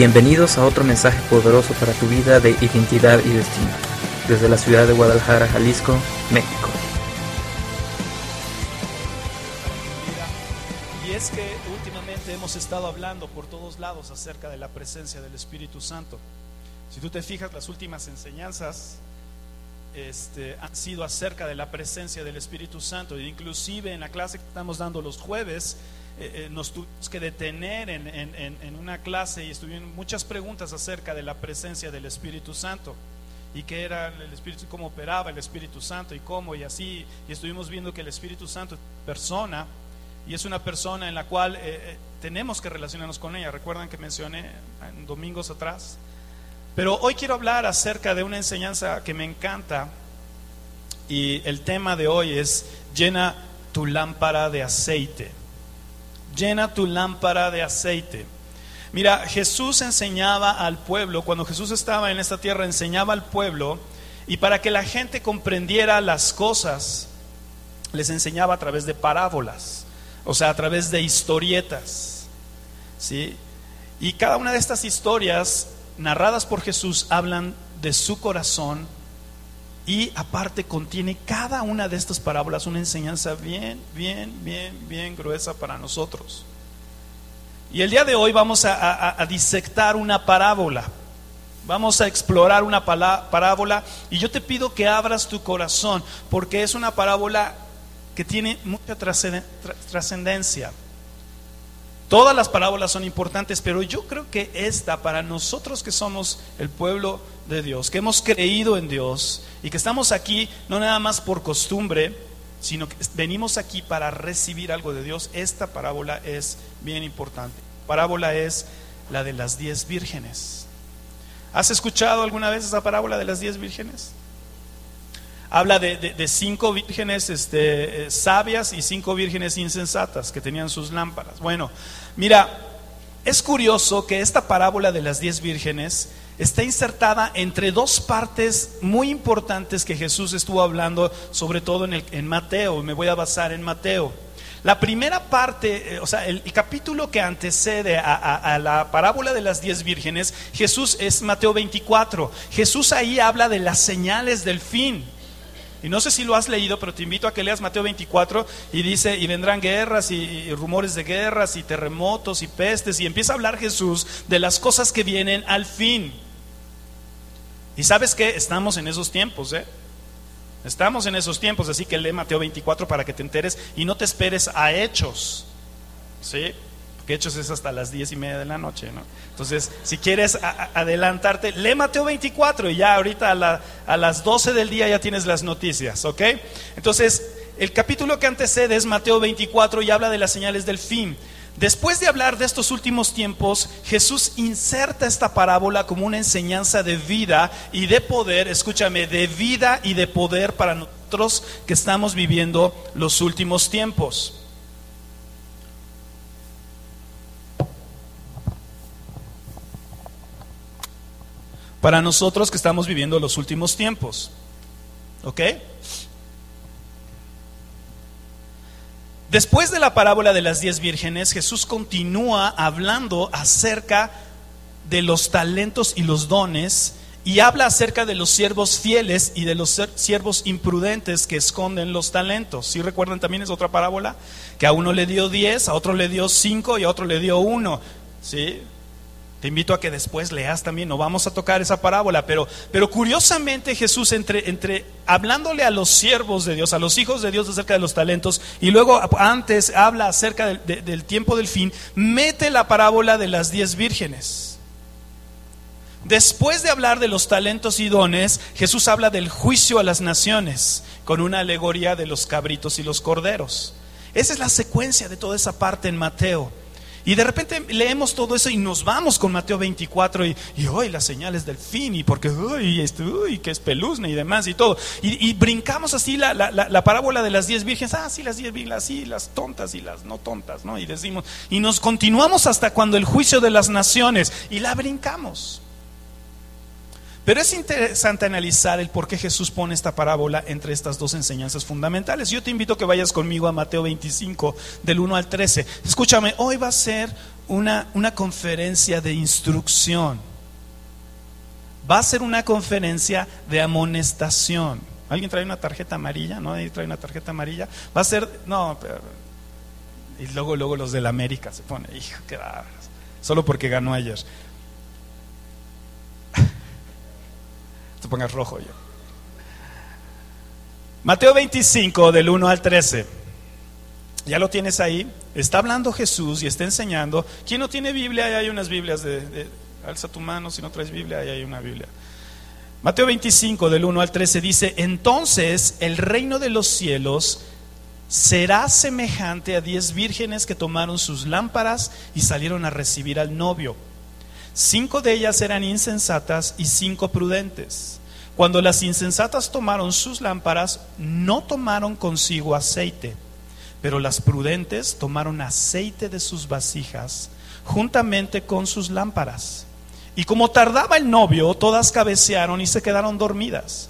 Bienvenidos a otro mensaje poderoso para tu vida de identidad y destino, desde la ciudad de Guadalajara, Jalisco, México. Y es que últimamente hemos estado hablando por todos lados acerca de la presencia del Espíritu Santo. Si tú te fijas, las últimas enseñanzas este, han sido acerca de la presencia del Espíritu Santo. E inclusive en la clase que estamos dando los jueves, eh, eh, nos tuvimos que detener en, en, una clase y estuvieron muchas preguntas acerca de la presencia del Espíritu Santo y qué era el Espíritu, cómo operaba el Espíritu Santo y cómo y así. Y estuvimos viendo que el Espíritu Santo es persona y es una persona en la cual eh, tenemos que relacionarnos con ella. Recuerdan que mencioné en domingos atrás. Pero hoy quiero hablar acerca de una enseñanza que me encanta y el tema de hoy es llena tu lámpara de aceite llena tu lámpara de aceite. Mira, Jesús enseñaba al pueblo, cuando Jesús estaba en esta tierra, enseñaba al pueblo, y para que la gente comprendiera las cosas, les enseñaba a través de parábolas, o sea, a través de historietas. ¿sí? Y cada una de estas historias narradas por Jesús hablan de su corazón y aparte contiene cada una de estas parábolas una enseñanza bien, bien, bien, bien gruesa para nosotros. Y el día de hoy vamos a, disectar una parábola. Vamos a explorar una parábola y yo te pido que abras tu corazón porque es una parábola que tiene mucha trascendencia. Todas las parábolas son importantes, pero yo creo que esta, para nosotros que somos el pueblo de Dios, que hemos creído en Dios y que estamos aquí no nada más por costumbre, sino que venimos aquí para recibir algo de Dios, esta parábola es bien importante. parábola es la de las diez vírgenes. ¿Has escuchado alguna vez esa parábola de las diez vírgenes? Habla de, cinco vírgenes este, eh, sabias y cinco vírgenes insensatas que tenían sus lámparas. Bueno, mira, es curioso que esta parábola de las diez vírgenes está insertada entre dos partes muy importantes que Jesús estuvo hablando, sobre todo en, el, en Mateo. Me voy a basar en Mateo. La primera parte, eh, o sea, el, capítulo que antecede a, a, la parábola de las diez vírgenes, Jesús es Mateo 24. Jesús ahí habla de las señales del fin. Y no sé si lo has leído, pero te invito a que leas Mateo 24 y dice, y vendrán guerras y, rumores de guerras y terremotos y pestes, y empieza a hablar Jesús de las cosas que vienen al fin. Y sabes que estamos en esos tiempos, ¿eh? Estamos en esos tiempos, así que lee Mateo 24 para que te enteres y no te esperes a hechos. ¿Sí? Hechos es hasta las diez y media de la noche, ¿no? Entonces, si quieres adelantarte, lee Mateo 24 y ya ahorita a, a las 12 del día ya tienes las noticias, ¿ok? Entonces, el capítulo que antecede es Mateo 24 y habla de las señales del fin. Después de hablar de estos últimos tiempos, Jesús inserta esta parábola como una enseñanza de vida y de poder, escúchame, de vida y de poder para nosotros que estamos viviendo los últimos tiempos. Para nosotros que estamos viviendo los últimos tiempos. ¿Ok? Después de la parábola de las diez vírgenes, Jesús continúa hablando acerca de los talentos y los dones y habla acerca de los siervos fieles y de los siervos imprudentes que esconden los talentos. ¿Sí recuerdan también es otra parábola? Que a uno le dio diez, a otro le dio cinco y a otro le dio uno. ¿Sí? Te invito a que después leas también, no vamos a tocar esa parábola, pero, pero curiosamente Jesús entre, entre hablándole a los siervos de Dios, a los hijos de Dios acerca de los talentos, y luego antes habla acerca del, del tiempo del fin, mete la parábola de las diez vírgenes. Después de hablar de los talentos y dones, Jesús habla del juicio a las naciones, con una alegoría de los cabritos y los corderos. Esa es la secuencia de toda esa parte en Mateo. Y de repente leemos todo eso y nos vamos con Mateo 24 y, y hoy las señales del fin y porque, uy, esto, uy, que es peluzna y demás y todo. Y, brincamos así la, la, parábola de las diez vírgenes, ah, sí, las diez vírgenes, sí, las tontas y las no tontas, ¿no? Y decimos, y nos continuamos hasta cuando el juicio de las naciones y la brincamos. Pero es interesante analizar el por qué Jesús pone esta parábola entre estas dos enseñanzas fundamentales. Yo te invito a que vayas conmigo a Mateo 25, del 1 al 13. Escúchame, hoy va a ser una, una conferencia de instrucción. Va a ser una conferencia de amonestación. ¿Alguien trae una tarjeta amarilla? ¿No? ¿Alguien trae una tarjeta amarilla? Va a ser, no, y luego, luego los del América se pone, hijo, qué Solo porque ganó ayer. Te pongas rojo yo. Mateo 25, del 1 al 13. Ya lo tienes ahí. Está hablando Jesús y está enseñando. ¿Quién no tiene Biblia? Ahí hay unas Biblias de, alza tu mano si no traes Biblia, ahí hay una Biblia. Mateo 25, del 1 al 13 dice, entonces el reino de los cielos será semejante a diez vírgenes que tomaron sus lámparas y salieron a recibir al novio. Cinco de ellas eran insensatas y cinco prudentes. Cuando las insensatas tomaron sus lámparas, no tomaron consigo aceite, pero las prudentes tomaron aceite de sus vasijas juntamente con sus lámparas. Y como tardaba el novio, todas cabecearon y se quedaron dormidas.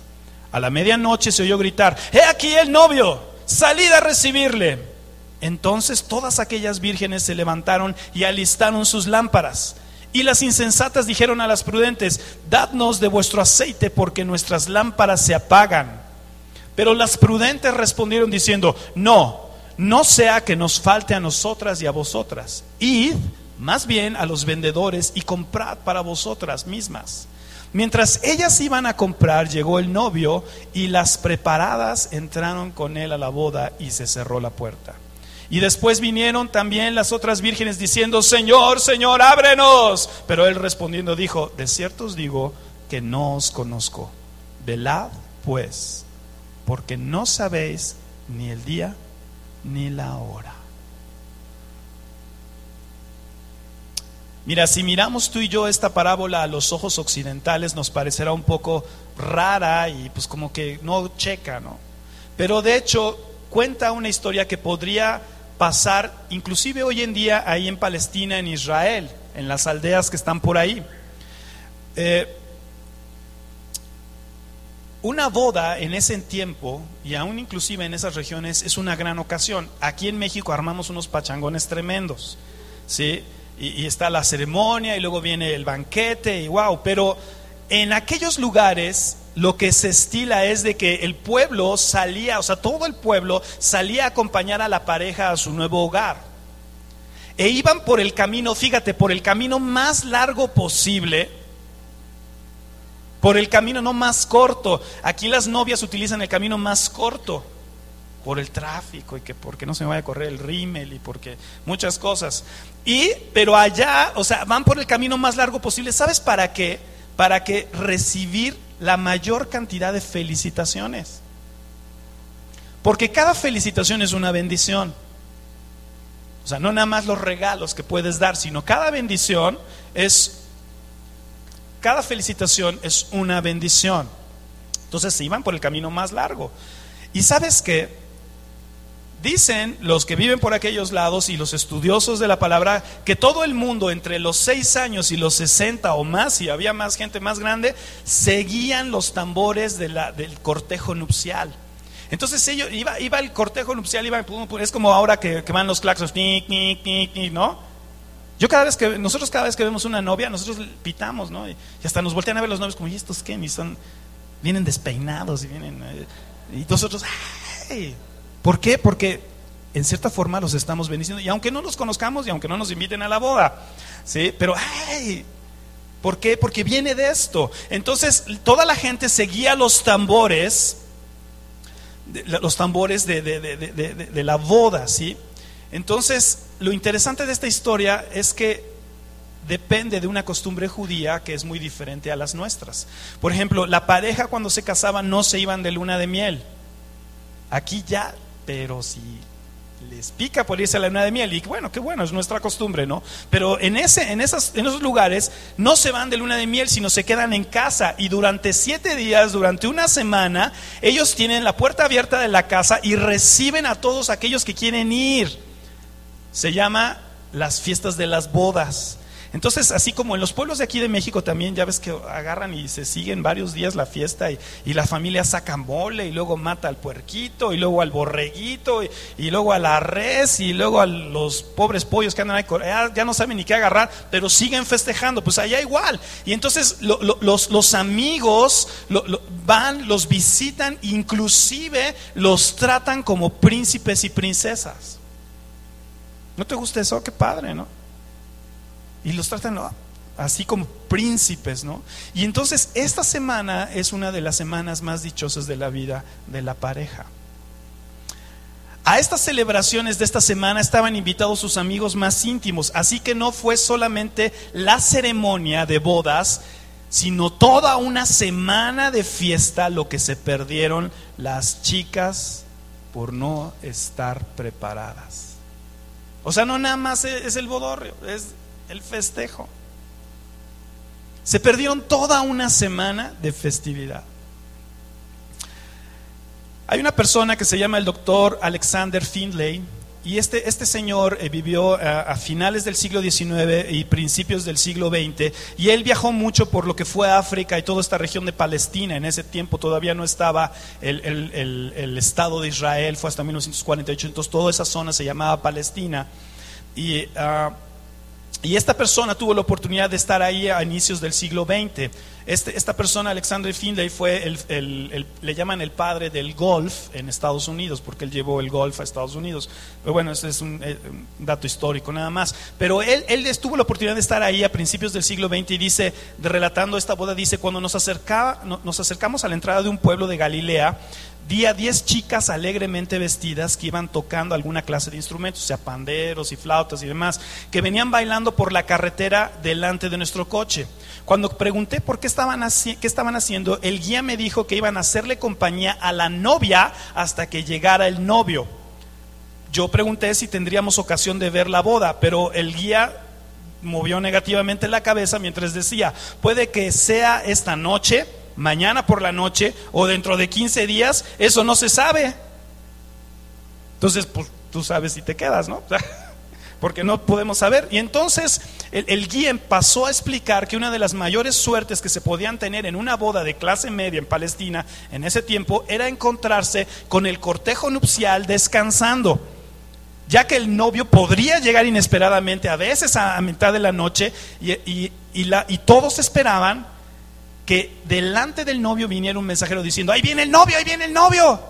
A la medianoche se oyó gritar, ¡He aquí el novio! ¡Salid a recibirle! Entonces todas aquellas vírgenes se levantaron y alistaron sus lámparas. Y las insensatas dijeron a las prudentes, dadnos de vuestro aceite porque nuestras lámparas se apagan. Pero las prudentes respondieron diciendo, no, no sea que nos falte a nosotras y a vosotras. Id más bien a los vendedores y comprad para vosotras mismas. Mientras ellas iban a comprar, llegó el novio y las preparadas entraron con él a la boda y se cerró la puerta. Y después vinieron también las otras vírgenes diciendo, Señor, Señor, ábrenos. Pero él respondiendo dijo, de cierto os digo que no os conozco. Velad pues, porque no sabéis ni el día ni la hora. Mira, si miramos tú y yo esta parábola a los ojos occidentales nos parecerá un poco rara y pues como que no checa, ¿no? Pero de hecho cuenta una historia que podría pasar inclusive hoy en día ahí en Palestina, en Israel, en las aldeas que están por ahí. Eh, una boda en ese tiempo y aún inclusive en esas regiones es una gran ocasión. Aquí en México armamos unos pachangones tremendos, ¿sí? Y, y, está la ceremonia y luego viene el banquete y wow, pero en aquellos lugares lo que se estila es de que el pueblo salía, o sea, todo el pueblo salía a acompañar a la pareja a su nuevo hogar. E iban por el camino, fíjate, por el camino más largo posible, por el camino no más corto. Aquí las novias utilizan el camino más corto por el tráfico y que porque no se me vaya a correr el rímel y porque muchas cosas. Y pero allá, o sea, van por el camino más largo posible. ¿Sabes para qué? Para que recibir la mayor cantidad de felicitaciones. Porque cada felicitación es una bendición. O sea, no nada más los regalos que puedes dar, sino cada bendición es, cada felicitación es una bendición. Entonces se iban por el camino más largo. Y sabes que Dicen los que viven por aquellos lados y los estudiosos de la palabra que todo el mundo entre los seis años y los sesenta o más, y había más gente más grande, seguían los tambores del cortejo nupcial. Entonces ellos, iba, iba el cortejo nupcial, iba, es como ahora que, van los claxos, ¿no? Yo cada vez que, nosotros cada vez que vemos una novia, nosotros pitamos, ¿no? Y, hasta nos voltean a ver los novios como, ¿y estos qué? Y son, vienen despeinados y vienen, eh, y nosotros, ¡ay! ¿Por qué? Porque en cierta forma los estamos bendiciendo. Y aunque no los conozcamos y aunque no nos inviten a la boda, ¿sí? Pero, ¡ay! ¿Por qué? Porque viene de esto. Entonces, toda la gente seguía los tambores, los tambores de, de la boda, ¿sí? Entonces, lo interesante de esta historia es que depende de una costumbre judía que es muy diferente a las nuestras. Por ejemplo, la pareja cuando se casaba no se iban de luna de miel. Aquí ya pero si les pica por irse a la luna de miel, y bueno, qué bueno, es nuestra costumbre, ¿no? Pero en, ese, en, en esos lugares no se van de luna de miel, sino se quedan en casa y durante siete días, durante una semana, ellos tienen la puerta abierta de la casa y reciben a todos aquellos que quieren ir. Se llama las fiestas de las bodas. Entonces, así como en los pueblos de aquí de México también, ya ves que agarran y se siguen varios días la fiesta y, la familia saca mole y luego mata al puerquito y luego al borreguito y, luego a la res y luego a los pobres pollos que andan ahí, ya, no saben ni qué agarrar, pero siguen festejando, pues allá igual. Y entonces los, los, amigos van, los visitan, inclusive los tratan como príncipes y princesas. ¿No te gusta eso? Qué padre, ¿no? Y los tratan así como príncipes, ¿no? Y entonces esta semana es una de las semanas más dichosas de la vida de la pareja. A estas celebraciones de esta semana estaban invitados sus amigos más íntimos, así que no fue solamente la ceremonia de bodas, sino toda una semana de fiesta lo que se perdieron las chicas por no estar preparadas. O sea, no nada más es el bodorrio, es el festejo. Se perdieron toda una semana de festividad. Hay una persona que se llama el doctor Alexander Findlay, y este, este señor eh, vivió a, finales del siglo XIX y principios del siglo XX, y él viajó mucho por lo que fue África y toda esta región de Palestina. En ese tiempo todavía no estaba el, el Estado de Israel, fue hasta 1948, entonces toda esa zona se llamaba Palestina. Y ah, y esta persona tuvo la oportunidad de estar ahí a inicios del siglo XX. Este, esta persona, Alexander Findlay, fue el, le llaman el padre del golf en Estados Unidos, porque él llevó el golf a Estados Unidos. Pero bueno, ese es un, eh, dato histórico nada más. Pero él, él tuvo la oportunidad de estar ahí a principios del siglo XX y dice, relatando esta boda, dice, cuando nos, acercaba, nos acercamos a la entrada de un pueblo de Galilea, vi a 10 chicas alegremente vestidas que iban tocando alguna clase de instrumentos, sea, panderos y flautas y demás, que venían bailando por la carretera delante de nuestro coche. Cuando pregunté por qué estaban, qué estaban haciendo, el guía me dijo que iban a hacerle compañía a la novia hasta que llegara el novio. Yo pregunté si tendríamos ocasión de ver la boda, pero el guía movió negativamente la cabeza mientras decía, puede que sea esta noche, mañana por la noche o dentro de 15 días, eso no se sabe. Entonces, pues tú sabes si te quedas, ¿no? Porque no podemos saber. Y entonces el, guía pasó a explicar que una de las mayores suertes que se podían tener en una boda de clase media en Palestina en ese tiempo era encontrarse con el cortejo nupcial descansando ya que el novio podría llegar inesperadamente, a veces a, mitad de la noche, y, la, y todos esperaban que delante del novio viniera un mensajero diciendo, ahí viene el novio, ahí viene el novio.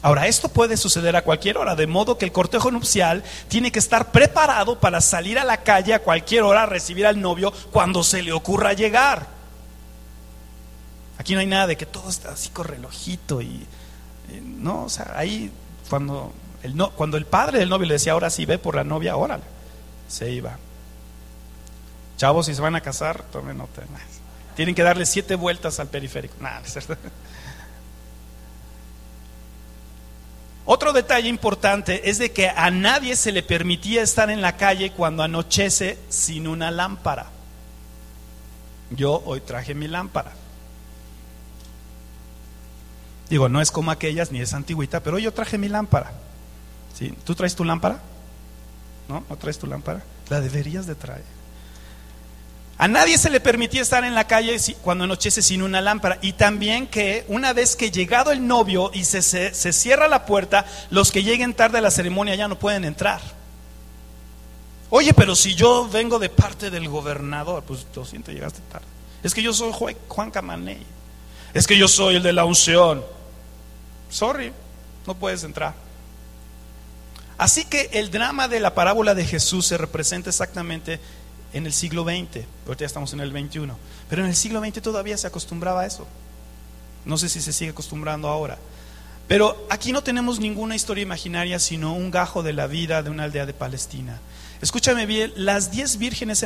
Ahora, esto puede suceder a cualquier hora, de modo que el cortejo nupcial tiene que estar preparado para salir a la calle a cualquier hora a recibir al novio cuando se le ocurra llegar. Aquí no hay nada de que todo está así con relojito y, no, o sea, ahí cuando el, no, cuando el padre del novio le decía, ahora sí ve por la novia, órale, se iba. Chavos, si se van a casar, tomen nota. Tienen que darle siete vueltas al periférico. Nada, Otro detalle importante es de que a nadie se le permitía estar en la calle cuando anochece sin una lámpara. Yo hoy traje mi lámpara. Digo, no es como aquellas ni es antigüita, pero yo traje mi lámpara. ¿Sí? ¿Tú traes tu lámpara? ¿No? ¿No traes tu lámpara? La deberías de traer. A nadie se le permitía estar en la calle cuando anochece sin una lámpara. Y también que una vez que llegado el novio y se, se, cierra la puerta, los que lleguen tarde a la ceremonia ya no pueden entrar. Oye, pero si yo vengo de parte del gobernador, pues lo siento, llegaste tarde. Es que yo soy Juan Camaney. Es que yo soy el de la unción. Sorry, no puedes entrar. Así que el drama de la parábola de Jesús se representa exactamente en el siglo XX, ya estamos en el XXI, pero en el siglo XX todavía se acostumbraba a eso. No sé si se sigue acostumbrando ahora. Pero aquí no tenemos ninguna historia imaginaria, sino un gajo de la vida de una aldea de Palestina. Escúchame bien, las diez vírgenes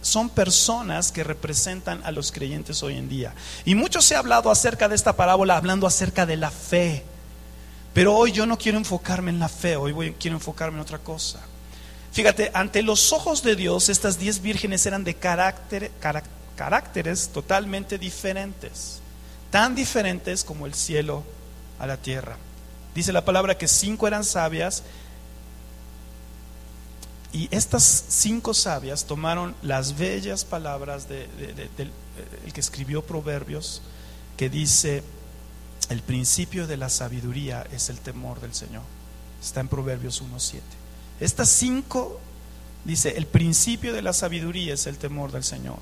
son personas que representan a los creyentes hoy en día. Y mucho se ha hablado acerca de esta parábola, hablando acerca de la fe. Pero hoy yo no quiero enfocarme en la fe, hoy quiero enfocarme en otra cosa. Fíjate, ante los ojos de Dios, estas diez vírgenes eran de caracteres totalmente diferentes, tan diferentes como el cielo a la tierra. Dice la palabra que cinco eran sabias y estas cinco sabias tomaron las bellas palabras de, del el que escribió Proverbios, que dice, el principio de la sabiduría es el temor del Señor. Está en Proverbios 1.7. Estas cinco, dice, el principio de la sabiduría es el temor del Señor.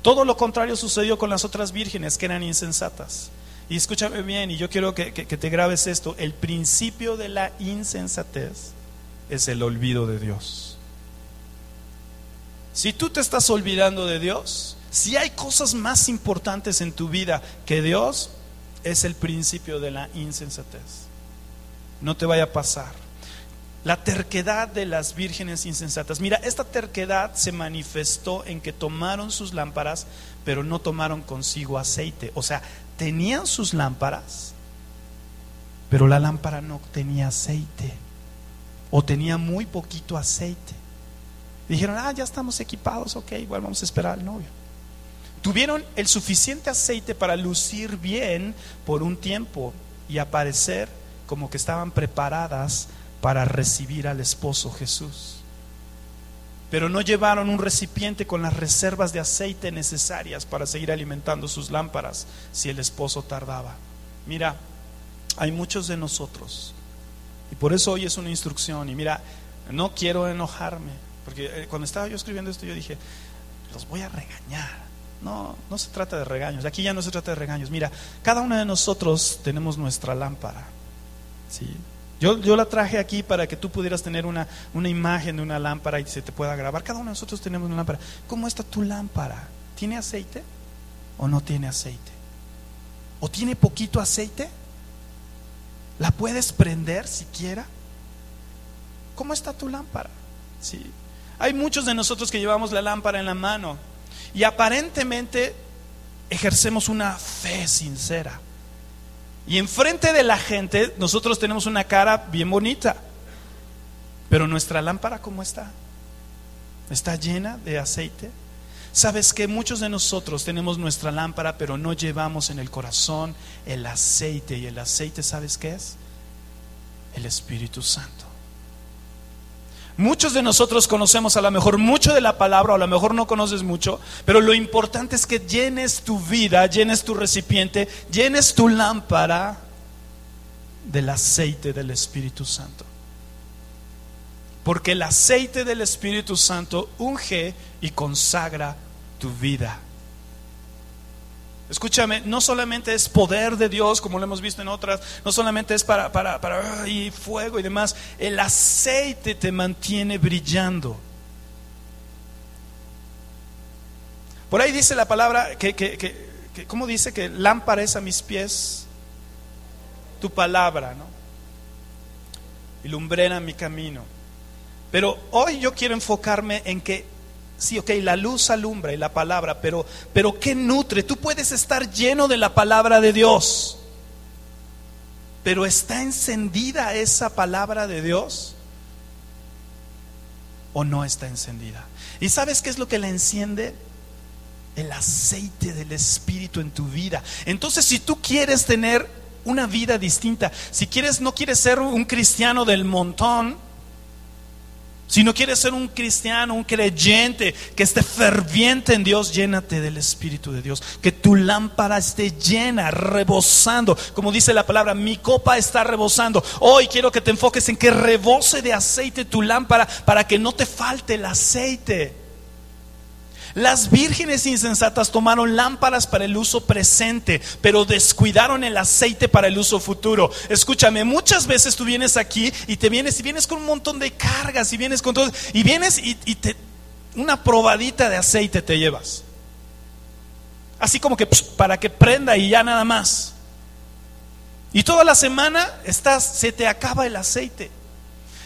Todo lo contrario sucedió con las otras vírgenes que eran insensatas. Y escúchame bien, y yo quiero que, que te grabes esto, el principio de la insensatez es el olvido de Dios. Si tú te estás olvidando de Dios, si hay cosas más importantes en tu vida que Dios, es el principio de la insensatez. No te vaya a pasar. La terquedad de las vírgenes insensatas. Mira, esta terquedad se manifestó en que tomaron sus lámparas, pero no tomaron consigo aceite. O sea, tenían sus lámparas, pero la lámpara no tenía aceite. O tenía muy poquito aceite. Dijeron, ah, ya estamos equipados, ok, igual vamos a esperar al novio tuvieron el suficiente aceite para lucir bien por un tiempo y aparecer como que estaban preparadas para recibir al esposo Jesús. Pero no llevaron un recipiente con las reservas de aceite necesarias para seguir alimentando sus lámparas si el esposo tardaba. Mira, hay muchos de nosotros, y por eso hoy es una instrucción, y mira, no quiero enojarme, porque eh, cuando estaba yo escribiendo esto yo dije, los voy a regañar no, no se trata de regaños. Aquí ya no se trata de regaños. Mira, cada uno de nosotros tenemos nuestra lámpara. ¿sí? Yo, yo la traje aquí para que tú pudieras tener una, una imagen de una lámpara y se te pueda grabar. Cada uno de nosotros tenemos una lámpara. ¿Cómo está tu lámpara? ¿Tiene aceite o no tiene aceite? ¿O tiene poquito aceite? ¿La puedes prender siquiera? ¿Cómo está tu lámpara? ¿Sí? Hay muchos de nosotros que llevamos la lámpara en la mano y aparentemente ejercemos una fe sincera. Y enfrente de la gente nosotros tenemos una cara bien bonita. Pero nuestra lámpara, ¿cómo está? ¿Está llena de aceite? Sabes que muchos de nosotros tenemos nuestra lámpara, pero no llevamos en el corazón el aceite. ¿Y el aceite sabes qué es? El Espíritu Santo. Muchos de nosotros conocemos a lo mejor mucho de la palabra, o a lo mejor no conoces mucho, pero lo importante es que llenes tu vida, llenes tu recipiente, llenes tu lámpara del aceite del Espíritu Santo. Porque el aceite del Espíritu Santo unge y consagra tu vida. Escúchame, no solamente es poder de Dios, como lo hemos visto en otras, no solamente es para, para, para y fuego y demás, el aceite te mantiene brillando. Por ahí dice la palabra que, que, que, ¿cómo dice? Que lámpara es a mis pies tu palabra, ¿no? Y lumbrera mi camino. Pero hoy yo quiero enfocarme en que Sí, ok, la luz alumbra y la palabra, pero, pero ¿qué nutre? Tú puedes estar lleno de la palabra de Dios, pero ¿está encendida esa palabra de Dios? ¿O no está encendida? ¿Y sabes qué es lo que la enciende? El aceite del Espíritu en tu vida. Entonces, si tú quieres tener una vida distinta, si quieres, no quieres ser un cristiano del montón, si no quieres ser un cristiano, un creyente que esté ferviente en Dios, llénate del Espíritu de Dios. Que tu lámpara esté llena, rebosando. Como dice la palabra, mi copa está rebosando. Hoy quiero que te enfoques en que rebose de aceite tu lámpara para que no te falte el aceite. Las vírgenes insensatas tomaron lámparas para el uso presente, pero descuidaron el aceite para el uso futuro. Escúchame, muchas veces tú vienes aquí y te vienes y vienes con un montón de cargas y vienes con todo y vienes y, te una probadita de aceite te llevas. Así como que para que prenda y ya nada más. Y toda la semana estás se te acaba el aceite.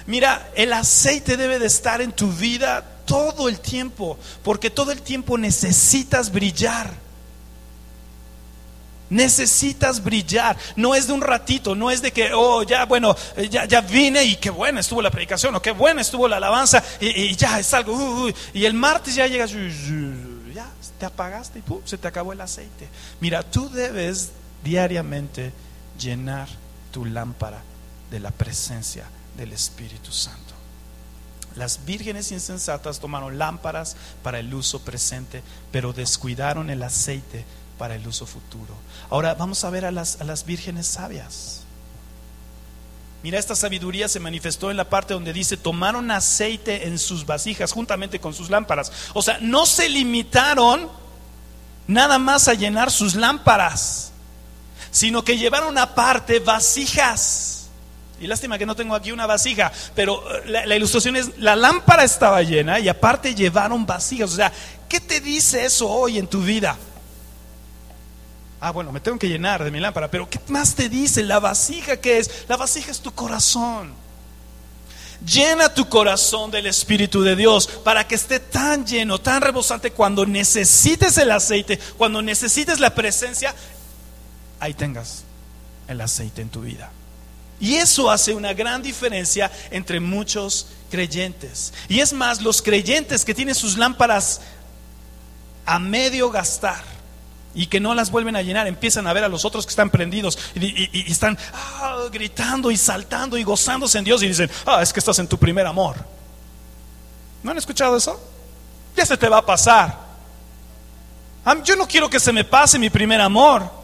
Mira, el aceite debe de estar en tu vida todo el tiempo, porque todo el tiempo necesitas brillar. Necesitas brillar, no es de un ratito, no es de que, oh, ya, bueno, eh, ya, ya vine y qué buena estuvo la predicación, o qué buena estuvo la alabanza, y, ya es algo, y el martes ya llegas, ya te apagaste y se te acabó el aceite. Mira, tú debes diariamente llenar tu lámpara de la presencia del Espíritu Santo. Las vírgenes insensatas tomaron lámparas para el uso presente, pero descuidaron el aceite para el uso futuro. Ahora vamos a ver a las, a las vírgenes sabias. Mira, esta sabiduría se manifestó en la parte donde dice, tomaron aceite en sus vasijas juntamente con sus lámparas. O sea, no se limitaron nada más a llenar sus lámparas, sino que llevaron aparte vasijas. Y lástima que no tengo aquí una vasija, pero eh, la, ilustración es, la lámpara estaba llena y aparte llevaron vasijas. O sea, ¿qué te dice eso hoy en tu vida? Ah, bueno, me tengo que llenar de mi lámpara, pero ¿qué más te dice la vasija que es? La vasija es tu corazón. Llena tu corazón del Espíritu de Dios para que esté tan lleno, tan rebosante cuando necesites el aceite, cuando necesites la presencia, ahí tengas el aceite en tu vida. Y eso hace una gran diferencia entre muchos creyentes. Y es más, los creyentes que tienen sus lámparas a medio gastar y que no las vuelven a llenar, empiezan a ver a los otros que están prendidos y, están ah, gritando y saltando y gozándose en Dios y dicen, ah, es que estás en tu primer amor. ¿No han escuchado eso? Ya se te va a pasar. Yo no quiero que se me pase mi primer amor.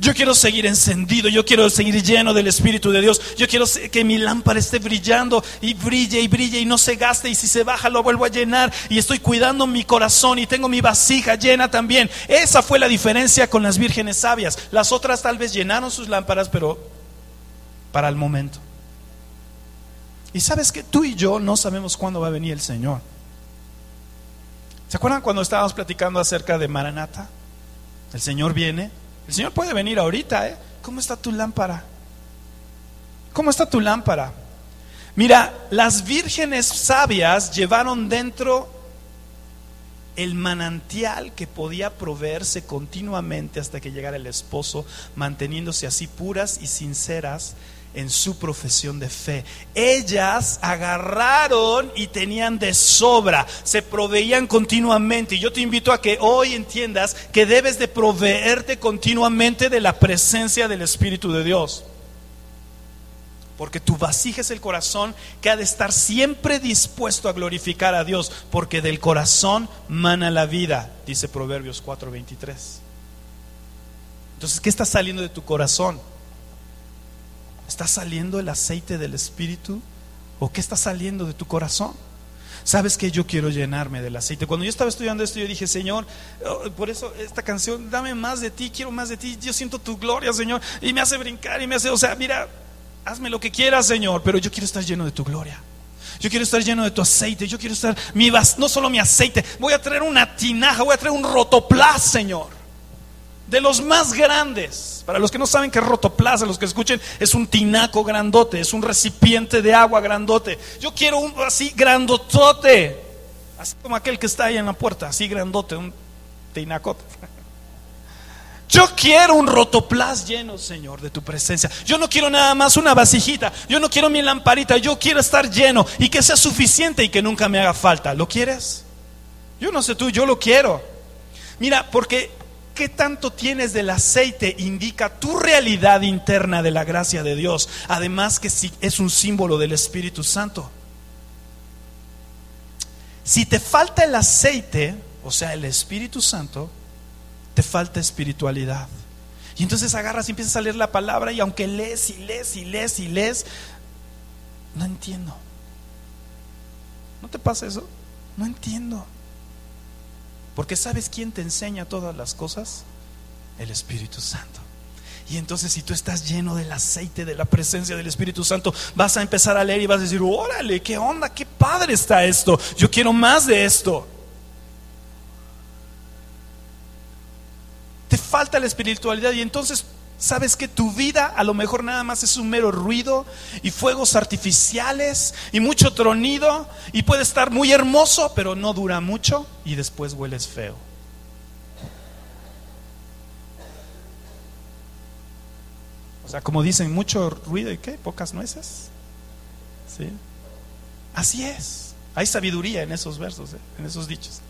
Yo quiero seguir encendido, yo quiero seguir lleno del Espíritu de Dios. Yo quiero que mi lámpara esté brillando y brille y brille y no se gaste y si se baja lo vuelvo a llenar y estoy cuidando mi corazón y tengo mi vasija llena también. Esa fue la diferencia con las vírgenes sabias. Las otras tal vez llenaron sus lámparas, pero para el momento. Y sabes que tú y yo no sabemos cuándo va a venir el Señor. ¿Se acuerdan cuando estábamos platicando acerca de Maranata? El Señor viene el Señor puede venir ahorita, ¿eh? ¿Cómo está tu lámpara? ¿Cómo está tu lámpara? Mira, las vírgenes sabias llevaron dentro el manantial que podía proveerse continuamente hasta que llegara el esposo, manteniéndose así puras y sinceras en su profesión de fe. Ellas agarraron y tenían de sobra, se proveían continuamente. Y yo te invito a que hoy entiendas que debes de proveerte continuamente de la presencia del Espíritu de Dios. Porque tu vasija es el corazón que ha de estar siempre dispuesto a glorificar a Dios, porque del corazón mana la vida, dice Proverbios 4:23. Entonces, ¿qué está saliendo de tu corazón? ¿Está saliendo el aceite del Espíritu? ¿O qué está saliendo de tu corazón? Sabes que yo quiero llenarme del aceite. Cuando yo estaba estudiando esto, yo dije, Señor, oh, por eso esta canción, dame más de ti, quiero más de ti. Yo siento tu gloria, Señor. Y me hace brincar y me hace, o sea, mira, hazme lo que quieras, Señor, pero yo quiero estar lleno de tu gloria. Yo quiero estar lleno de tu aceite. Yo quiero estar, mi, no solo mi aceite, voy a traer una tinaja, voy a traer un rotoplas, Señor de los más grandes. Para los que no saben qué es rotoplaza, los que escuchen, es un tinaco grandote, es un recipiente de agua grandote. Yo quiero un así grandotote, así como aquel que está ahí en la puerta, así grandote, un tinacote. Yo quiero un rotoplas lleno, Señor, de tu presencia. Yo no quiero nada más una vasijita. Yo no quiero mi lamparita. Yo quiero estar lleno y que sea suficiente y que nunca me haga falta. ¿Lo quieres? Yo no sé tú, yo lo quiero. Mira, porque qué tanto tienes del aceite indica tu realidad interna de la gracia de Dios. Además que es un símbolo del Espíritu Santo. Si te falta el aceite, o sea, el Espíritu Santo, te falta espiritualidad. Y entonces agarras y empiezas a leer la palabra y aunque lees y lees y lees y lees, no entiendo. ¿No te pasa eso? No entiendo. Porque ¿sabes quién te enseña todas las cosas? El Espíritu Santo. Y entonces si tú estás lleno del aceite de la presencia del Espíritu Santo, vas a empezar a leer y vas a decir, órale, qué onda, qué padre está esto. Yo quiero más de esto. Te falta la espiritualidad y entonces Sabes que tu vida a lo mejor nada más es un mero ruido y fuegos artificiales y mucho tronido y puede estar muy hermoso, pero no dura mucho y después hueles feo. O sea, como dicen, mucho ruido y qué, pocas nueces. ¿Sí? Así es. Hay sabiduría en esos versos, ¿eh? en esos dichos.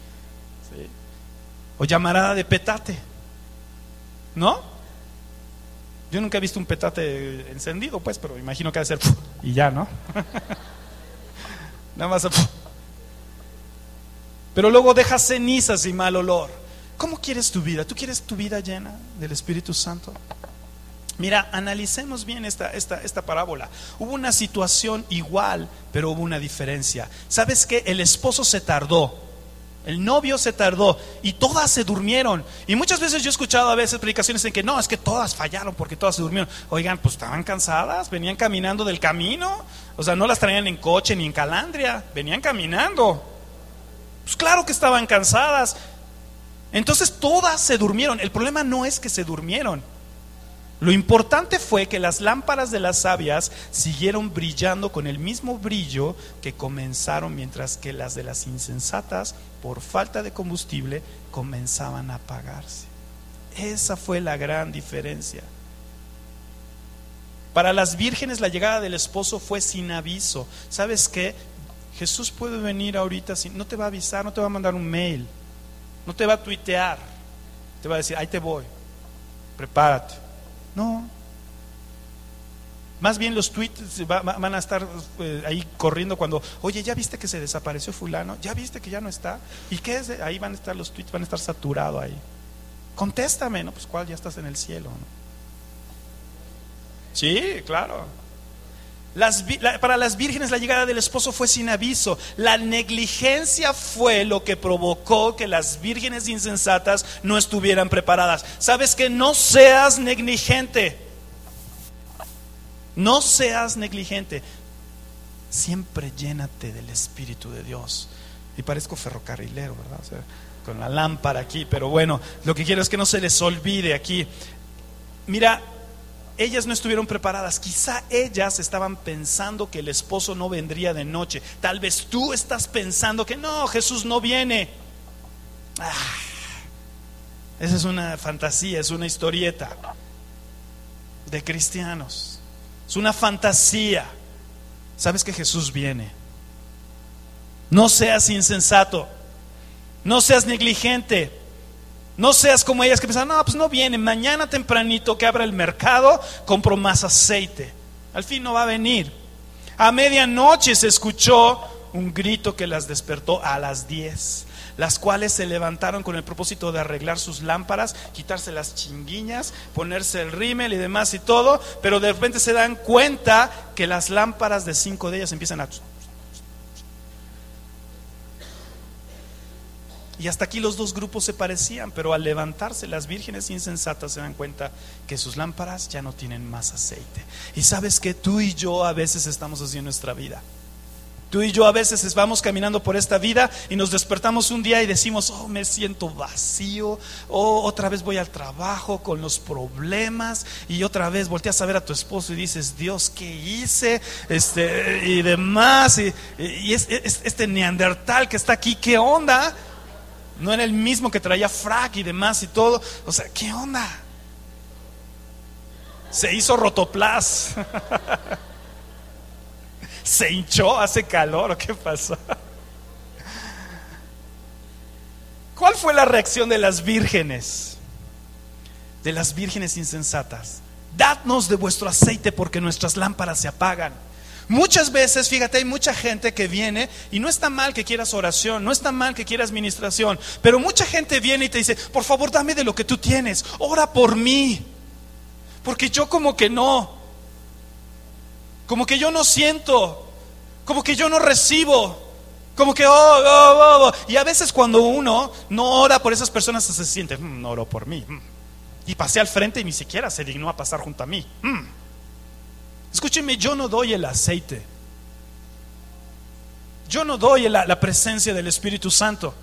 O llamarada de petate. ¿No? Yo nunca he visto un petate encendido, pues, pero imagino que ha de ser y ya, ¿no? Nada más. Pero luego deja cenizas y mal olor. ¿Cómo quieres tu vida? ¿Tú quieres tu vida llena del Espíritu Santo? Mira, analicemos bien esta, esta, esta, parábola. Hubo una situación igual, pero hubo una diferencia. ¿Sabes qué? El esposo se tardó. El novio se tardó y todas se durmieron. Y muchas veces yo he escuchado a veces predicaciones en que no, es que todas fallaron porque todas se durmieron. Oigan, pues estaban cansadas, venían caminando del camino. O sea, no las traían en coche ni en calandria, venían caminando. Pues claro que estaban cansadas. Entonces todas se durmieron. El problema no es que se durmieron. Lo importante fue que las lámparas de las sabias siguieron brillando con el mismo brillo que comenzaron, mientras que las de las insensatas, por falta de combustible, comenzaban a apagarse. Esa fue la gran diferencia. Para las vírgenes la llegada del esposo fue sin aviso. ¿Sabes qué? Jesús puede venir ahorita sin, no te va a avisar, no te va a mandar un mail, no te va a tuitear, te va a decir, ahí te voy, prepárate. No. Más bien los tweets van a estar eh, ahí corriendo cuando, oye, ¿ya viste que se desapareció fulano? ¿Ya viste que ya no está? ¿Y qué es? Ahí van a estar los tweets, van a estar saturados ahí. Contéstame, ¿no? Pues cuál, ya estás en el cielo. Sí, claro para las vírgenes la llegada del esposo fue sin aviso. La negligencia fue lo que provocó que las vírgenes insensatas no estuvieran preparadas. Sabes que no seas negligente. No seas negligente. Siempre llénate del Espíritu de Dios. Y parezco ferrocarrilero, ¿verdad? con la lámpara aquí, pero bueno, lo que quiero es que no se les olvide aquí. Mira, ellas no estuvieron preparadas. Quizá ellas estaban pensando que el esposo no vendría de noche. Tal vez tú estás pensando que no, Jesús no viene. Ah, esa es una fantasía, es una historieta de cristianos. Es una fantasía. Sabes que Jesús viene. No seas insensato. No seas negligente. No seas como ellas que piensan, no, pues no viene, mañana tempranito que abra el mercado, compro más aceite. Al fin no va a venir. A medianoche se escuchó un grito que las despertó a las 10, las cuales se levantaron con el propósito de arreglar sus lámparas, quitarse las chinguiñas, ponerse el rímel y demás y todo, pero de repente se dan cuenta que las lámparas de cinco de ellas empiezan a Y hasta aquí los dos grupos se parecían, pero al levantarse las vírgenes insensatas se dan cuenta que sus lámparas ya no tienen más aceite. Y sabes que tú y yo a veces estamos así en nuestra vida. Tú y yo a veces vamos caminando por esta vida y nos despertamos un día y decimos, oh, me siento vacío, oh, otra vez voy al trabajo con los problemas y otra vez volteas a ver a tu esposo y dices, Dios, ¿qué hice? Este, y demás, y, este neandertal que está aquí, ¿qué onda? No era el mismo que traía frac y demás y todo. O sea, ¿qué onda? Se hizo rotoplas. Se hinchó, hace calor, ¿o qué pasó? ¿Cuál fue la reacción de las vírgenes? De las vírgenes insensatas. Dadnos de vuestro aceite porque nuestras lámparas se apagan. Muchas veces, fíjate, hay mucha gente que viene y no está mal que quieras oración, no está mal que quieras administración, pero mucha gente viene y te dice, por favor, dame de lo que tú tienes, ora por mí, porque yo como que no, como que yo no siento, como que yo no recibo. Como que, oh, oh, oh, oh. y a veces cuando uno no ora por esas personas se siente, mm, no oro por mí. Mm". Y pasé al frente y ni siquiera se dignó a pasar junto a mí. Mm. Escúcheme, yo no doy el aceite. Yo no doy la, presencia del Espíritu Santo.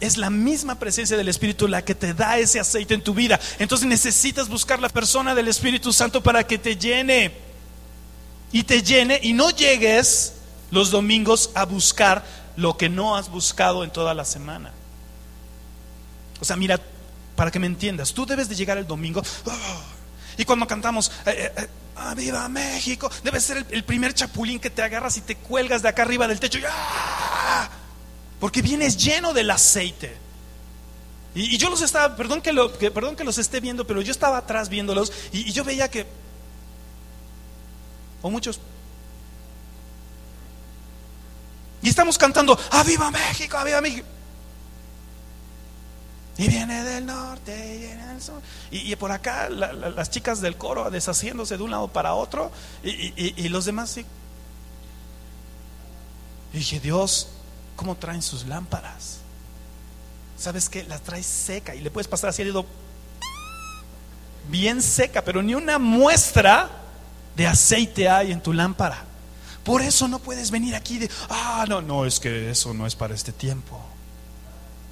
Es la misma presencia del Espíritu la que te da ese aceite en tu vida. Entonces necesitas buscar la persona del Espíritu Santo para que te llene. Y te llene y no llegues los domingos a buscar lo que no has buscado en toda la semana. O sea, mira, para que me entiendas, tú debes de llegar el domingo. y cuando cantamos, eh, eh, ¡Ah, viva México! Debe ser el, primer chapulín que te agarras y te cuelgas de acá arriba del techo. Porque vienes lleno del aceite. Y, yo los estaba, perdón que, perdón que los esté viendo, pero yo estaba atrás viéndolos y, yo veía que, o muchos, estamos cantando, ¡Aviva México! ¡Aviva México! Y viene del norte, y viene del sur. Y, por acá las chicas del coro deshaciéndose de un lado para otro. Y, los demás sí. Dije, Dios, ¿cómo traen sus lámparas? ¿Sabes qué? Las traes seca y le puedes pasar así el dedo bien seca, pero ni una muestra de aceite hay en tu lámpara. Por eso no puedes venir aquí de, ah, no, no, es que eso no es para este tiempo.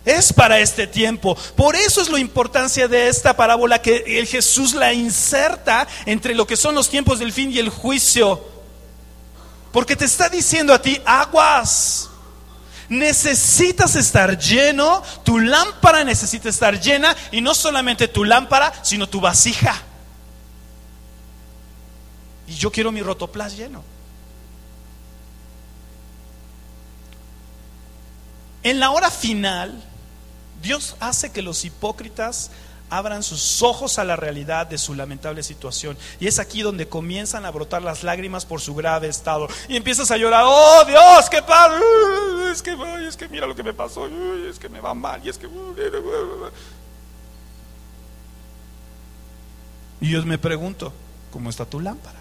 Es para este tiempo. Por eso es la importancia de esta parábola que el Jesús la inserta entre lo que son los tiempos del fin y el juicio. Porque te está diciendo a ti, aguas. Necesitas estar lleno, tu lámpara necesita estar llena y no solamente tu lámpara, sino tu vasija. Y yo quiero mi rotoplas lleno. En la hora final, Dios hace que los hipócritas abran sus ojos a la realidad de su lamentable situación. Y es aquí donde comienzan a brotar las lágrimas por su grave estado. Y empiezas a llorar, oh Dios, qué padre, es que, es que mira lo que me pasó, es que me va mal, y es que... Y yo me pregunto, ¿cómo está tu lámpara?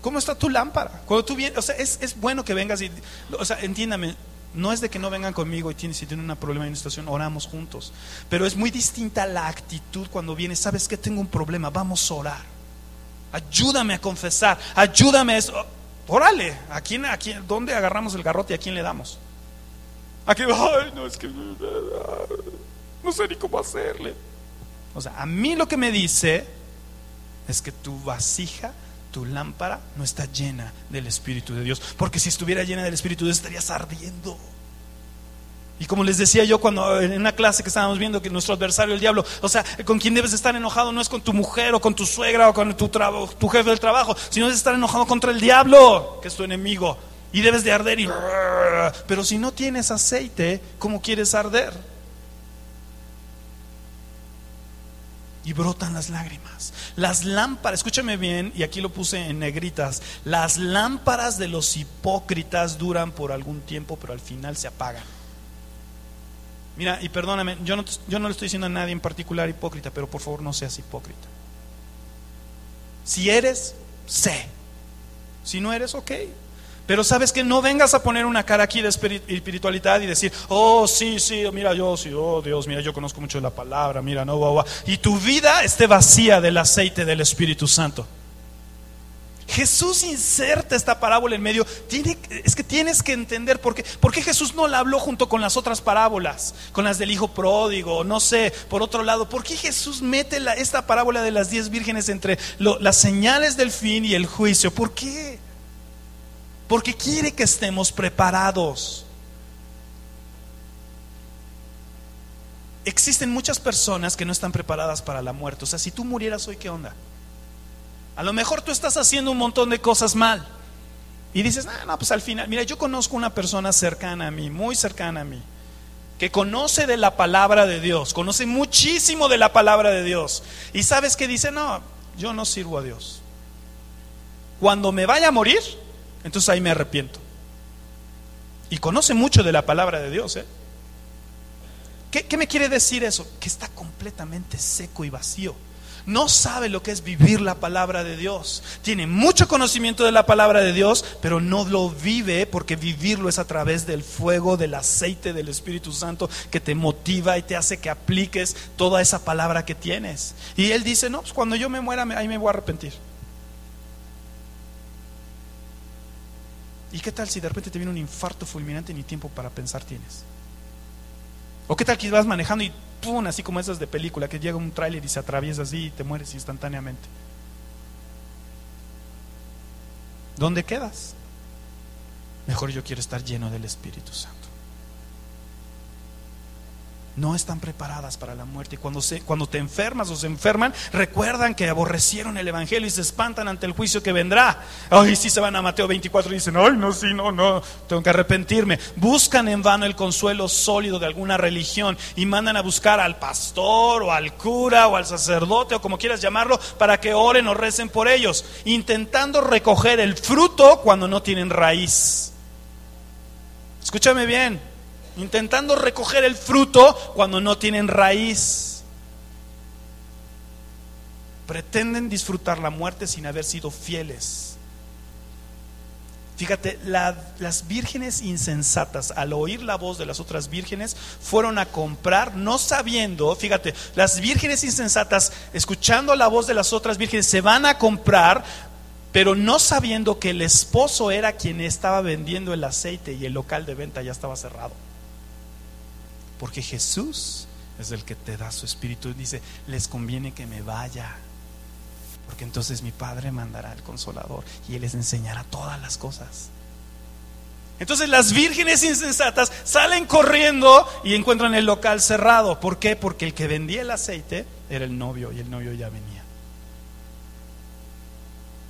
¿Cómo está tu lámpara? Cuando tú vienes, o sea, es, es bueno que vengas y, o sea, entiéndame, no es de que no vengan conmigo y tienen, si tienen un problema en una situación, oramos juntos. Pero es muy distinta la actitud cuando vienes, sabes que tengo un problema, vamos a orar. Ayúdame a confesar, ayúdame a eso. Órale, ¿a quién, a quién, ¿dónde agarramos el garrote y a quién le damos? A que, ay, no, es que no sé ni cómo hacerle. O sea, a mí lo que me dice es que tu vasija tu lámpara no está llena del Espíritu de Dios. Porque si estuviera llena del Espíritu de Dios estarías ardiendo. Y como les decía yo cuando en una clase que estábamos viendo que nuestro adversario el diablo, o sea, con quien debes estar enojado no es con tu mujer o con tu suegra o con tu, tu jefe del trabajo, sino debes estar enojado contra el diablo, que es tu enemigo. Y debes de arder y... Pero si no tienes aceite, ¿cómo quieres arder? Y brotan las lágrimas. Las lámparas, escúchame bien, y aquí lo puse en negritas, las lámparas de los hipócritas duran por algún tiempo, pero al final se apagan. Mira, y perdóname, yo no, yo no le estoy diciendo a nadie en particular hipócrita, pero por favor no seas hipócrita. Si eres, sé. Si no eres, ok. Pero sabes que no vengas a poner una cara aquí de espiritualidad y decir, oh, sí, sí, mira yo, sí, oh Dios, mira yo conozco mucho la palabra, mira, no, va, y tu vida esté vacía del aceite del Espíritu Santo. Jesús inserta esta parábola en medio. Es que tienes que entender por qué, por qué Jesús no la habló junto con las otras parábolas, con las del hijo pródigo, no sé, por otro lado. ¿Por qué Jesús mete esta parábola de las diez vírgenes entre las señales del fin y el juicio? ¿Por qué? Porque quiere que estemos preparados. Existen muchas personas que no están preparadas para la muerte. O sea, si tú murieras hoy, ¿qué onda? A lo mejor tú estás haciendo un montón de cosas mal. Y dices, no, no, pues al final, mira, yo conozco una persona cercana a mí, muy cercana a mí, que conoce de la palabra de Dios, conoce muchísimo de la palabra de Dios. Y sabes que dice, no, yo no sirvo a Dios. Cuando me vaya a morir, entonces ahí me arrepiento. Y conoce mucho de la palabra de Dios. ¿eh? ¿Qué, ¿Qué me quiere decir eso? Que está completamente seco y vacío no sabe lo que es vivir la palabra de Dios. Tiene mucho conocimiento de la palabra de Dios, pero no lo vive porque vivirlo es a través del fuego, del aceite del Espíritu Santo que te motiva y te hace que apliques toda esa palabra que tienes. Y él dice, no, pues cuando yo me muera, ahí me voy a arrepentir. ¿Y qué tal si de repente te viene un infarto fulminante y ni tiempo para pensar tienes? ¿O qué tal que vas manejando y ¡pum! así como esas de película, que llega un tráiler y se atraviesa así y te mueres instantáneamente? ¿Dónde quedas? Mejor yo quiero estar lleno del Espíritu Santo. No están preparadas para la muerte. Y cuando, se, cuando te enfermas o se enferman, recuerdan que aborrecieron el Evangelio y se espantan ante el juicio que vendrá. Ay, si se van a Mateo 24 y dicen, ay, no, sí, no, no, tengo que arrepentirme. Buscan en vano el consuelo sólido de alguna religión y mandan a buscar al pastor o al cura o al sacerdote o como quieras llamarlo para que oren o recen por ellos, intentando recoger el fruto cuando no tienen raíz. Escúchame bien intentando recoger el fruto cuando no tienen raíz. Pretenden disfrutar la muerte sin haber sido fieles. Fíjate, las vírgenes insensatas, al oír la voz de las otras vírgenes, fueron a comprar, no sabiendo, fíjate, las vírgenes insensatas, escuchando la voz de las otras vírgenes, se van a comprar pero no sabiendo que el esposo era quien estaba vendiendo el aceite y el local de venta ya estaba cerrado. Porque Jesús es el que te da su espíritu. y Dice, les conviene que me vaya. Porque entonces mi Padre mandará al consolador y Él les enseñará todas las cosas. Entonces las vírgenes insensatas salen corriendo y encuentran el local cerrado. ¿Por qué? Porque el que vendía el aceite era el novio y el novio ya venía.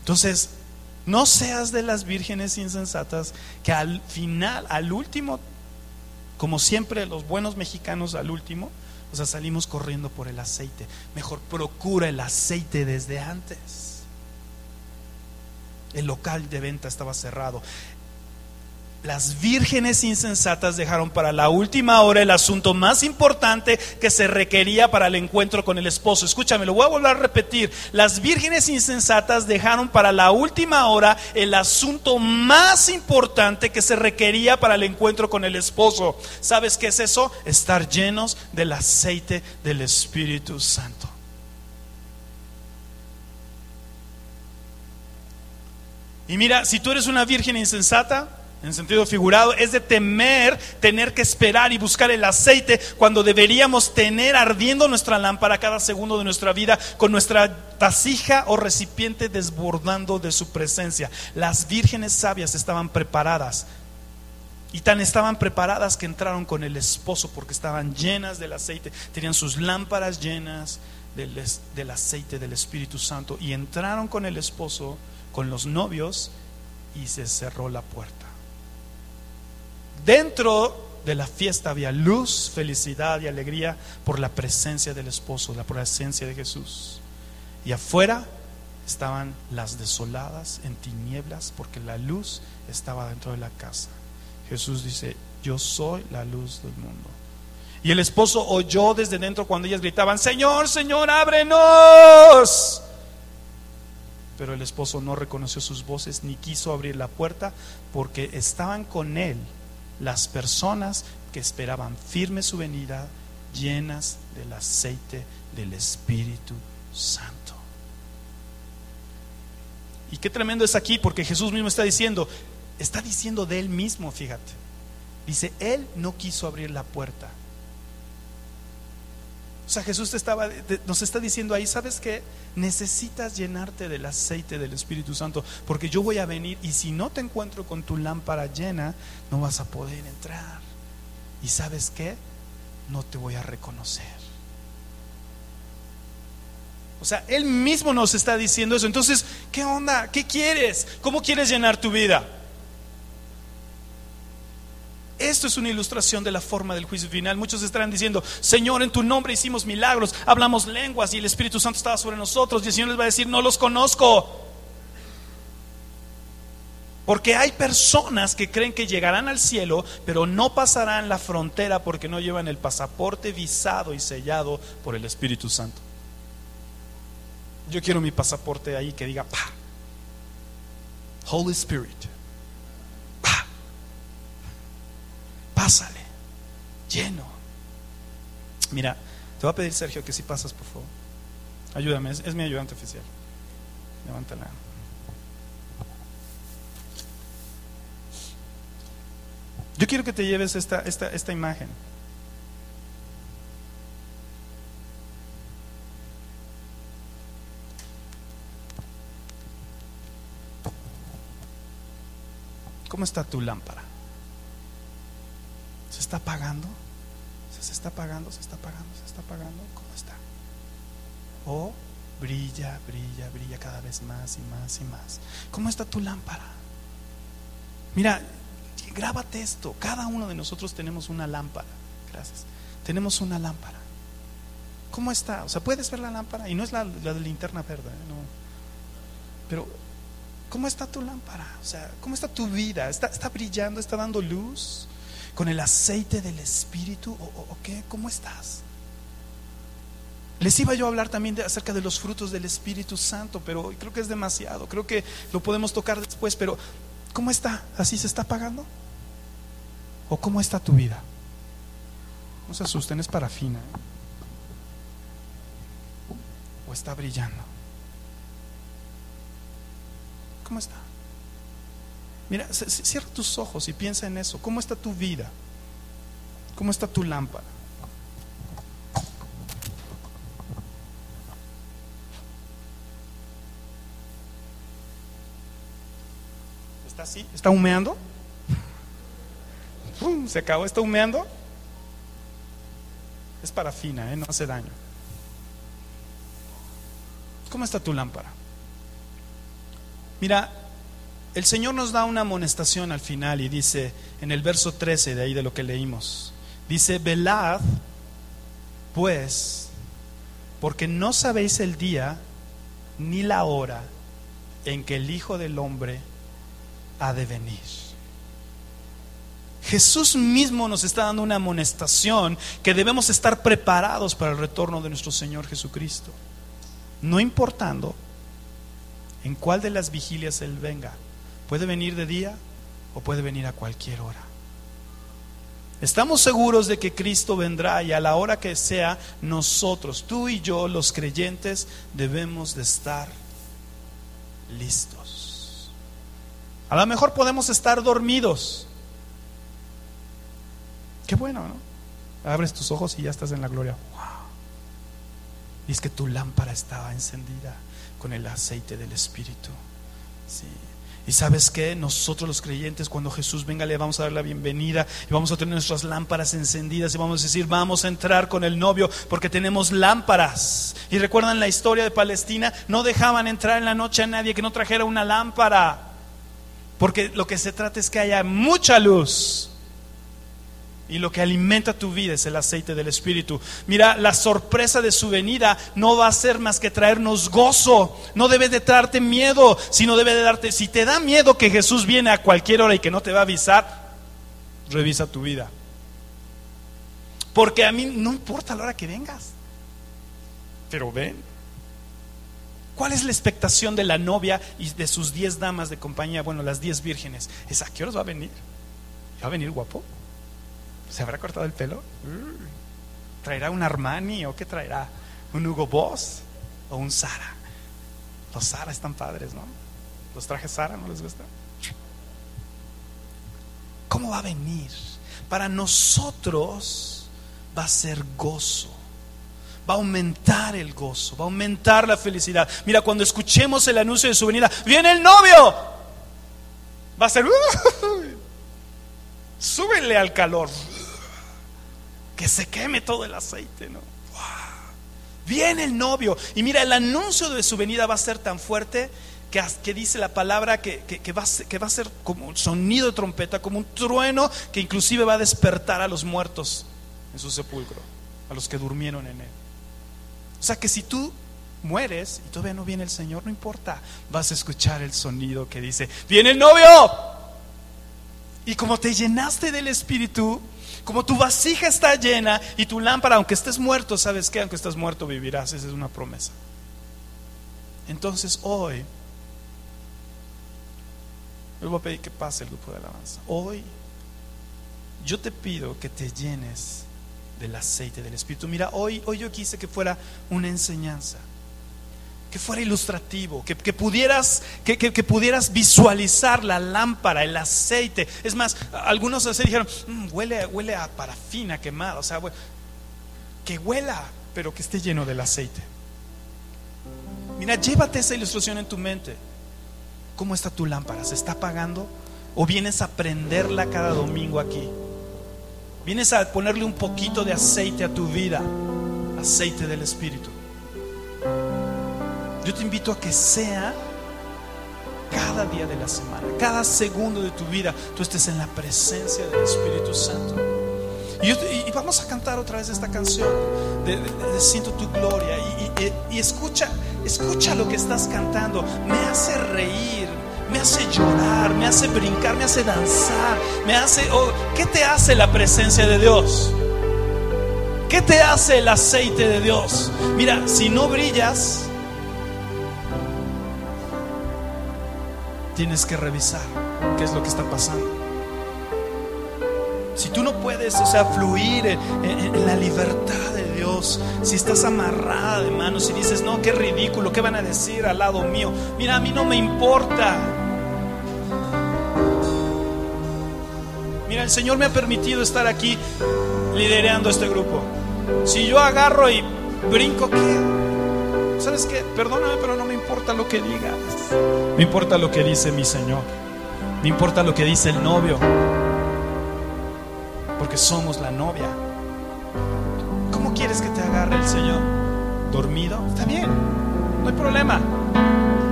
Entonces, no seas de las vírgenes insensatas que al final, al último como siempre los buenos mexicanos al último, o sea, salimos corriendo por el aceite. Mejor procura el aceite desde antes. El local de venta estaba cerrado las vírgenes insensatas dejaron para la última hora el asunto más importante que se requería para el encuentro con el esposo. Escúchame, lo voy a volver a repetir. Las vírgenes insensatas dejaron para la última hora el asunto más importante que se requería para el encuentro con el esposo. ¿Sabes qué es eso? Estar llenos del aceite del Espíritu Santo. Y mira, si tú eres una virgen insensata, en sentido figurado, es de temer tener que esperar y buscar el aceite cuando deberíamos tener ardiendo nuestra lámpara cada segundo de nuestra vida con nuestra vasija o recipiente desbordando de su presencia. Las vírgenes sabias estaban preparadas y tan estaban preparadas que entraron con el esposo porque estaban llenas del aceite, tenían sus lámparas llenas del, del aceite del Espíritu Santo y entraron con el esposo, con los novios y se cerró la puerta. Dentro de la fiesta había luz, felicidad y alegría por la presencia del esposo, la presencia de Jesús. Y afuera estaban las desoladas en tinieblas porque la luz estaba dentro de la casa. Jesús dice, yo soy la luz del mundo. Y el esposo oyó desde dentro cuando ellas gritaban, Señor, Señor, ábrenos. Pero el esposo no reconoció sus voces ni quiso abrir la puerta porque estaban con él las personas que esperaban firme su venida, llenas del aceite del Espíritu Santo. Y qué tremendo es aquí, porque Jesús mismo está diciendo, está diciendo de él mismo, fíjate. Dice, él no quiso abrir la puerta. O sea, Jesús nos está diciendo ahí, ¿sabes qué? Necesitas llenarte del aceite del Espíritu Santo, porque yo voy a venir y si no te encuentro con tu lámpara llena, no vas a poder entrar. ¿Y sabes qué? No te voy a reconocer. O sea, Él mismo nos está diciendo eso. Entonces, ¿qué onda? ¿Qué quieres? ¿Cómo quieres llenar tu vida? Esto es una ilustración de la forma del juicio final. Muchos estarán diciendo, Señor, en tu nombre hicimos milagros, hablamos lenguas y el Espíritu Santo estaba sobre nosotros. Y el Señor les va a decir, no los conozco. Porque hay personas que creen que llegarán al cielo, pero no pasarán la frontera porque no llevan el pasaporte visado y sellado por el Espíritu Santo. Yo quiero mi pasaporte ahí que diga, pa, Holy Spirit. Pásale, lleno. Mira, te voy a pedir, Sergio, que si pasas, por favor. Ayúdame, es, mi ayudante oficial. Levántala. Yo quiero que te lleves esta, esta, esta imagen. ¿Cómo está tu lámpara? ¿Se está apagando? ¿Se ¿Se está apagando? ¿Se está apagando? ¿Se está apagando? ¿Cómo está? O brilla, brilla, brilla cada vez más y más y más. ¿Cómo está tu lámpara? Mira, grábate esto. Cada uno de nosotros tenemos una lámpara. Gracias. Tenemos una lámpara. ¿Cómo está? O sea, puedes ver la lámpara y no es la, de linterna verde, ¿eh? no. Pero, ¿cómo está tu lámpara? O sea, ¿cómo está tu vida? ¿Está, está brillando? ¿Está dando luz? ¿Con el aceite del Espíritu? ¿O, qué? ¿Cómo estás? Les iba yo a hablar también de, acerca de los frutos del Espíritu Santo, pero creo que es demasiado. Creo que lo podemos tocar después, pero ¿cómo está? ¿Así se está pagando? ¿O cómo está tu vida? No se asusten, es parafina. ¿eh? ¿O está brillando? ¿Cómo está? Mira, cierra tus ojos y piensa en eso. ¿Cómo está tu vida? ¿Cómo está tu lámpara? ¿Está así? ¿Está humeando? ¿Se acabó? ¿Está humeando? Es parafina, ¿eh? no hace daño. ¿Cómo está tu lámpara? Mira, el Señor nos da una amonestación al final y dice en el verso 13 de ahí de lo que leímos, dice, velad pues, porque no sabéis el día ni la hora en que el Hijo del Hombre ha de venir. Jesús mismo nos está dando una amonestación que debemos estar preparados para el retorno de nuestro Señor Jesucristo. No importando en cuál de las vigilias Él venga. Puede venir de día o puede venir a cualquier hora. Estamos seguros de que Cristo vendrá y a la hora que sea, nosotros, tú y yo, los creyentes, debemos de estar listos. A lo mejor podemos estar dormidos, Qué bueno, ¿no? Abres tus ojos y ya estás en la gloria. Wow. Y es que tu lámpara estaba encendida con el aceite del Espíritu. Sí. Y sabes que nosotros los creyentes, cuando Jesús venga, le vamos a dar la bienvenida y vamos a tener nuestras lámparas encendidas y vamos a decir, vamos a entrar con el novio porque tenemos lámparas. Y recuerdan la historia de Palestina, no dejaban entrar en la noche a nadie que no trajera una lámpara. Porque lo que se trata es que haya mucha luz y lo que alimenta tu vida es el aceite del Espíritu. Mira, la sorpresa de su venida no va a ser más que traernos gozo. No debe de darte miedo, sino debe de darte... Si te da miedo que Jesús viene a cualquier hora y que no te va a avisar, revisa tu vida. Porque a mí no importa la hora que vengas. Pero ven. ¿Cuál es la expectación de la novia y de sus diez damas de compañía? Bueno, las diez vírgenes. ¿Es a qué horas va a venir? ¿Va a venir guapo? ¿Se habrá cortado el pelo? ¿Traerá un Armani o qué traerá? ¿Un Hugo Boss o un Sara? Los Sara están padres, ¿no? Los trajes Sara, ¿no les gusta? ¿Cómo va a venir? Para nosotros va a ser gozo. Va a aumentar el gozo, va a aumentar la felicidad. Mira, cuando escuchemos el anuncio de su venida, viene el novio. Va a ser, súbele al calor que se queme todo el aceite, ¿no? Viene el novio. Y mira, el anuncio de su venida va a ser tan fuerte que, que dice la palabra que, va, que va a ser como un sonido de trompeta, como un trueno que inclusive va a despertar a los muertos en su sepulcro, a los que durmieron en él. O sea que si tú mueres y todavía no viene el Señor, no importa, vas a escuchar el sonido que dice, viene el novio. Y como te llenaste del Espíritu, como tu vasija está llena y tu lámpara, aunque estés muerto, ¿sabes qué? Aunque estés muerto vivirás. Esa es una promesa. Entonces hoy, les voy a pedir que pase el grupo de alabanza. Hoy, yo te pido que te llenes del aceite del Espíritu. Mira, hoy, hoy yo quise que fuera una enseñanza que fuera ilustrativo, que, pudieras, que, pudieras visualizar la lámpara, el aceite. Es más, algunos así dijeron, mm, huele, huele a parafina quemada, o sea, que huela, pero que esté lleno del aceite. Mira, llévate esa ilustración en tu mente. ¿Cómo está tu lámpara? ¿Se está apagando? ¿O vienes a prenderla cada domingo aquí? Vienes a ponerle un poquito de aceite a tu vida, aceite del Espíritu. Yo te invito a que sea cada día de la semana, cada segundo de tu vida, tú estés en la presencia del Espíritu Santo. Y, vamos a cantar otra vez esta canción de, Siento tu gloria. Y, escucha, escucha lo que estás cantando. Me hace reír, me hace llorar, me hace brincar, me hace danzar, me hace... Oh, ¿Qué te hace la presencia de Dios? ¿Qué te hace el aceite de Dios? Mira, si no brillas, tienes que revisar qué es lo que está pasando. Si tú no puedes, o sea, fluir en, la libertad de Dios, si estás amarrada de manos y dices, no, qué ridículo, ¿qué van a decir al lado mío? Mira, a mí no me importa. Mira, el Señor me ha permitido estar aquí liderando este grupo. Si yo agarro y brinco, ¿qué? ¿Sabes qué? Perdóname, pero no me importa lo que digas. Me importa lo que dice mi Señor. Me importa lo que dice el novio. Porque somos la novia. ¿Cómo quieres que te agarre el Señor? ¿Dormido? Está bien, no hay problema.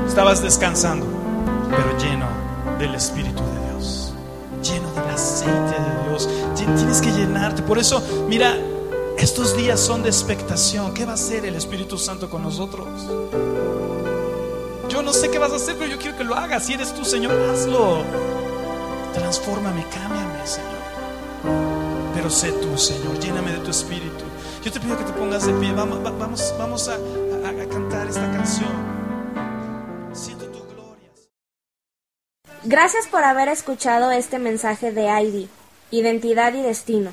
Estabas descansando, pero lleno del Espíritu de Dios. Lleno del aceite de Dios. Tienes que llenarte. Por eso, mira, estos días son de expectación. ¿Qué va a hacer el Espíritu Santo con nosotros? Yo no sé qué vas a hacer, pero yo quiero que lo hagas. Si eres tú, Señor, hazlo. Transfórmame, cámbiame, Señor. Pero sé tú, Señor, lléname de tu Espíritu. Yo te pido que te pongas de pie. Vamos, vamos, vamos a, cantar esta canción. Gracias por haber escuchado este mensaje de ID, Identidad y Destino